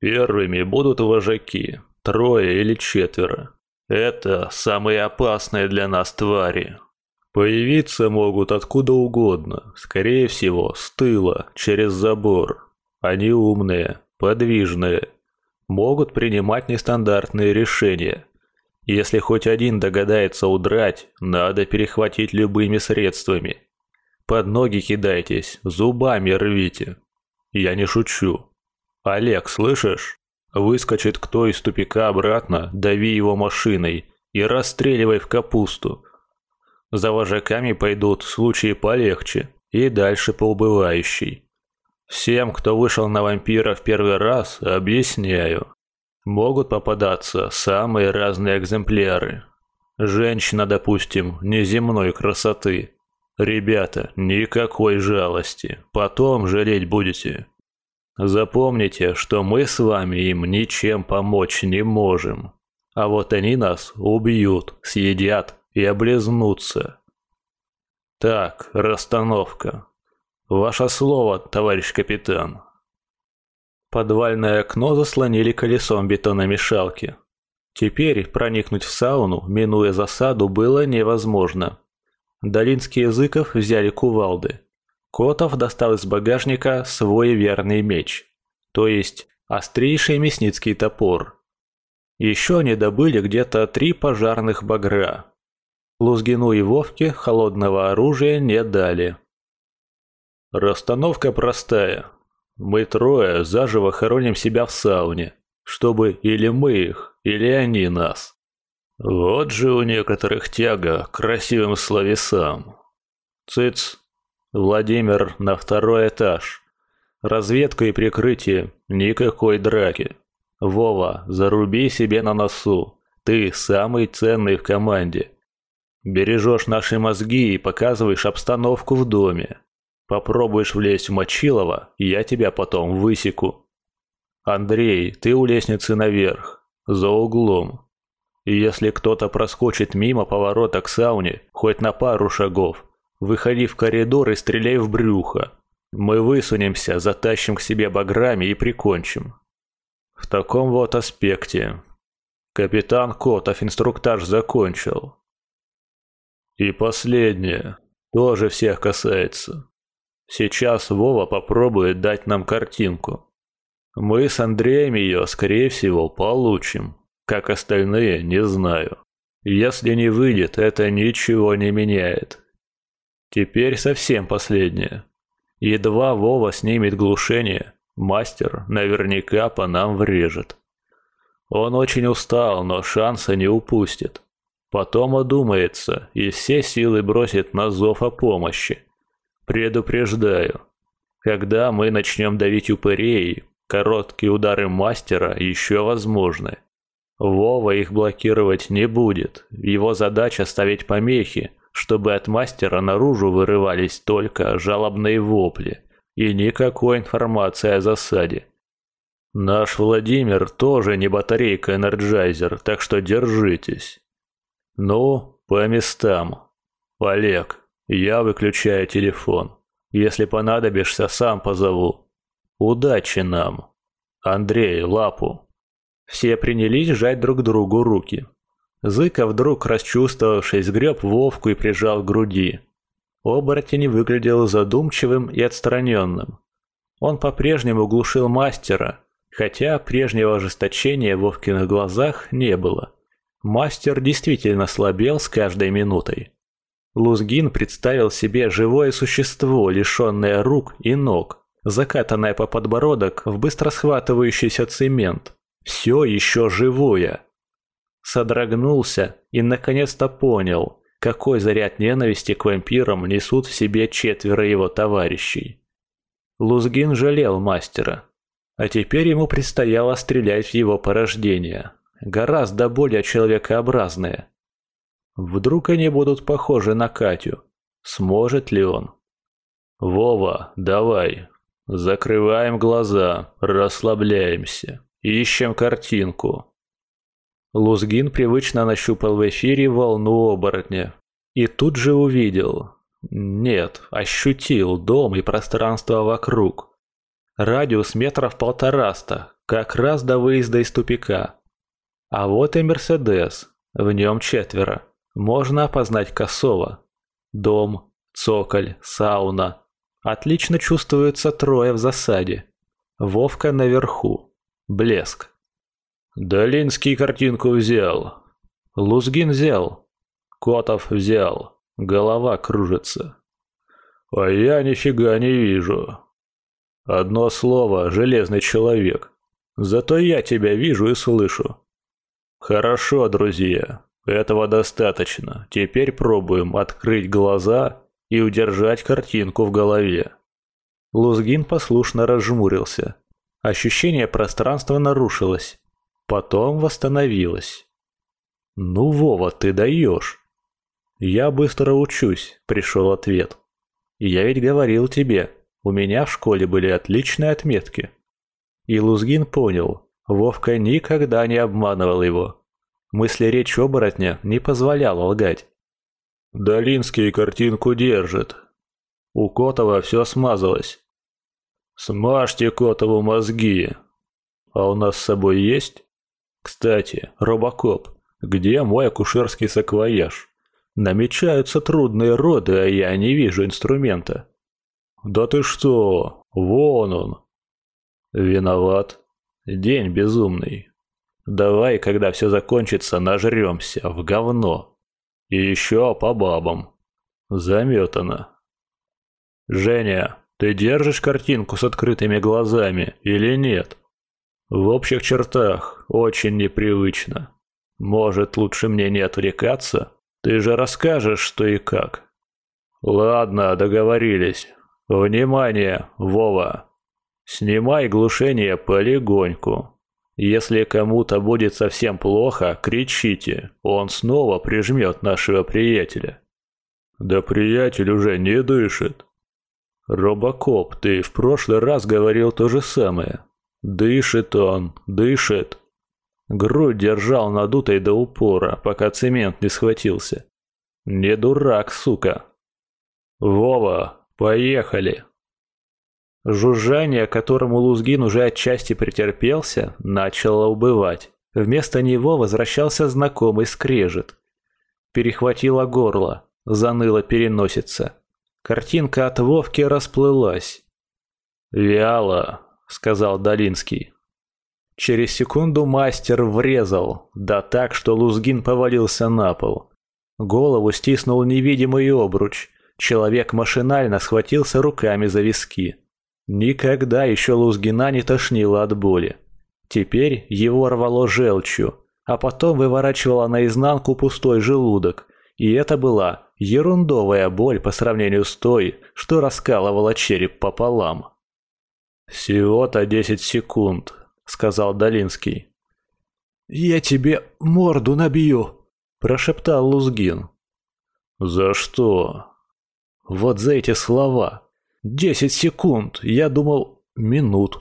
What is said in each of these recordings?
Первыми будут вожаки, трое или четверо. Это самые опасные для нас твари. Появиться могут откуда угодно, скорее всего, с тыла, через забор. Они умные, подвижные, могут принимать нестандартные решения. Если хоть один догадается удрать, надо перехватить любыми средствами. Под ноги кидайтесь, зубами рвите. Я не шучу. Олег, слышишь? Выскочит кто из тупика обратно, дави его машиной и расстреливай в капусту. За вожаками пойдут случаи полегче и дальше по убывающей. Всем, кто вышел на вампира в первый раз, объясняю. Могут попадаться самые разные экземпляры. Женщина, допустим, неземной красоты. Ребята, никакой жалости. Потом жалеть будете. Запомните, что мы с вами им ничем помочь не можем. А вот они нас убьют, съедят и облизнутся. Так, расстановка. Ваше слово, товарищ капитан. Подвальное окно заслонили колесом бетономешалки. Теперь проникнуть в сауну, минуя засаду, было невозможно. Долинские языков взяли кувалды. Котов достал из багажника свой верный меч, то есть острейший мясницкий топор. Еще они добыли где-то три пожарных багра. Лузгину и Вовке холодного оружия не дали. Расстановка простая. Мы трое заживо хороним себя в сауне, чтобы или мы их, или они нас. Вот же у некоторых тяга к красивым словесам. Цыц, Владимир на второй этаж. Разведка и прикрытие, никакой драки. Вова, заруби себе на носу. Ты самый ценный в команде. Бережешь наши мозги и показываешь обстановку в доме. Попробуешь влезть в Мочилова, я тебя потом высеку. Андрей, ты у лестницы наверх, за углом. И если кто-то проскочит мимо поворота к сауне, хоть на пару шагов, выходи в коридор и стреляй в брюхо. Мы высунемся, затащим к себе баграми и прикончим. В таком вот аспекте. Капитан Котов инструктаж закончил. И последнее. Тоже всех касается. Сейчас Вова попробует дать нам картинку. Мы с Андреем ее, скорее всего, получим. Как остальные, не знаю. Если не выйдет, это ничего не меняет. Теперь совсем последнее. Едва Вова снимет глушение, мастер наверняка по нам врежет. Он очень устал, но шанса не упустит. Потом одумается и все силы бросит на зов о помощи. Предупреждаю, когда мы начнем давить упырей, короткие удары мастера еще возможны. Вова их блокировать не будет, его задача ставить помехи, чтобы от мастера наружу вырывались только жалобные вопли и никакой информации о засаде. Наш Владимир тоже не батарейка-энерджайзер, так что держитесь. Ну, по местам. Олег, я выключаю телефон. Если понадобишься, сам позову. Удачи нам. Андрей, лапу. Все принялись сжать друг другу руки. Зыка вдруг, расчувствовавшись, греб Вовку и прижал к груди. Оборотень выглядел задумчивым и отстраненным. Он по-прежнему глушил мастера, хотя прежнего ожесточения в Вовкиных глазах не было. Мастер действительно слабел с каждой минутой. Лузгин представил себе живое существо, лишенное рук и ног, закатанное по подбородок в быстро схватывающийся цемент. Все еще живое. Содрогнулся и наконец-то понял, какой заряд ненависти к вампирам несут в себе четверо его товарищей. Лузгин жалел мастера, а теперь ему предстояло стрелять в его порождение, гораздо более человекообразное. Вдруг они будут похожи на Катю? Сможет ли он? Вова, давай. Закрываем глаза, расслабляемся. Ищем картинку. Лузгин привычно нащупал в эфире волну оборотня. И тут же увидел. Нет, ощутил дом и пространство вокруг. Радиус метров полтораста, Как раз до выезда из тупика. А вот и Мерседес. В нем четверо. Можно опознать косово. Дом, цоколь, сауна. Отлично чувствуется трое в засаде. Вовка наверху. Блеск. Долинский картинку взял. Лузгин взял. Котов взял. Голова кружится. А я нифига не вижу. Одно слово, железный человек. Зато я тебя вижу и слышу. Хорошо, друзья. Этого достаточно. Теперь пробуем открыть глаза и удержать картинку в голове. Лузгин послушно разжмурился. Ощущение пространства нарушилось. Потом восстановилось. «Ну, Вова, ты даешь!» «Я быстро учусь», — пришел ответ. «Я ведь говорил тебе, у меня в школе были отличные отметки». И Лузгин понял, Вовка никогда не обманывал его. Мысли речь оборотня не позволяла лгать. «Долинский картинку держит. У Котова все смазалось. Смажьте Котову мозги. А у нас с собой есть? Кстати, Робокоп, где мой акушерский саквояж? Намечаются трудные роды, а я не вижу инструмента». «Да ты что? Вон он!» Виноват. День безумный. Давай, когда все закончится, нажремся в говно. И еще по бабам. Заметано. Женя, ты держишь картинку с открытыми глазами или нет? В общих чертах очень непривычно. Может, лучше мне не отвлекаться? Ты же расскажешь, что и как. Ладно, договорились. Внимание, Вова. Снимай глушение полегоньку. Если кому-то будет совсем плохо, кричите, он снова прижмет нашего приятеля. Да приятель уже не дышит. Робокоп, ты в прошлый раз говорил то же самое. Дышит он, дышит. Грудь держал надутой до упора, пока цемент не схватился. Не дурак, сука. Вова, поехали. Жужжание, которому Лузгин уже отчасти претерпелся, начало убывать. Вместо него возвращался знакомый скрежет. Перехватило горло, заныла переносица. Картинка от Вовки расплылась. «Вяло», — сказал Долинский. Через секунду мастер врезал, да так, что Лузгин повалился на пол. Голову стиснул невидимый обруч. Человек машинально схватился руками за виски. Никогда еще Лузгина не тошнило от боли. Теперь его рвало желчью, а потом выворачивало наизнанку пустой желудок, и это была ерундовая боль по сравнению с той, что раскалывала череп пополам. «Всего-то десять секунд», — сказал Долинский. «Я тебе морду набью», — прошептал Лузгин. «За что?» «Вот за эти слова», Десять секунд, я думал, минут.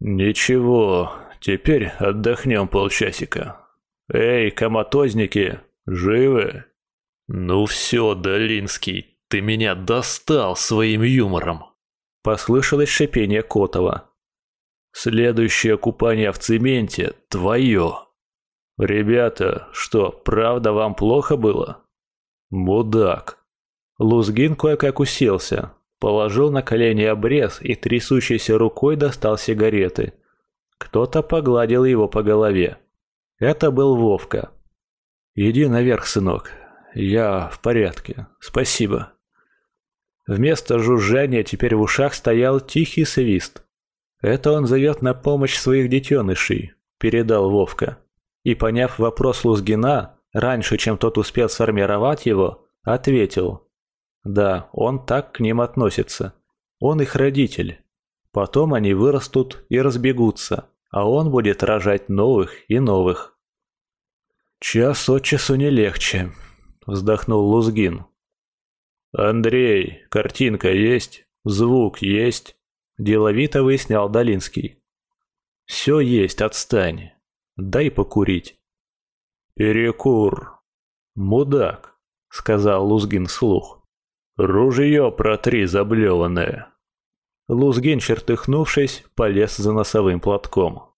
Ничего, теперь отдохнем полчасика. Эй, коматозники, живы? Ну все, Долинский, ты меня достал своим юмором. Послышалось шипение Котова. Следующее купание в цементе твое. Ребята, что, правда вам плохо было? Мудак. Лузгин кое-как уселся, Положил на колени обрез и трясущейся рукой достал сигареты. Кто-то погладил его по голове. Это был Вовка. «Иди наверх, сынок. Я в порядке. Спасибо». Вместо жужжания теперь в ушах стоял тихий свист. «Это он зовет на помощь своих детенышей», – передал Вовка. И, поняв вопрос Лузгина, раньше, чем тот успел сформировать его, ответил. Да, он так к ним относится. Он их родитель. Потом они вырастут и разбегутся, а он будет рожать новых и новых. «Час от часу не легче», — вздохнул Лузгин. «Андрей, картинка есть? Звук есть?» — деловито выяснял Долинский. «Все есть, отстань. Дай покурить». «Перекур. Мудак», — сказал Лузгин вслух. «Ружье протри, заблеванное!» Лузгин, чертыхнувшись, полез за носовым платком.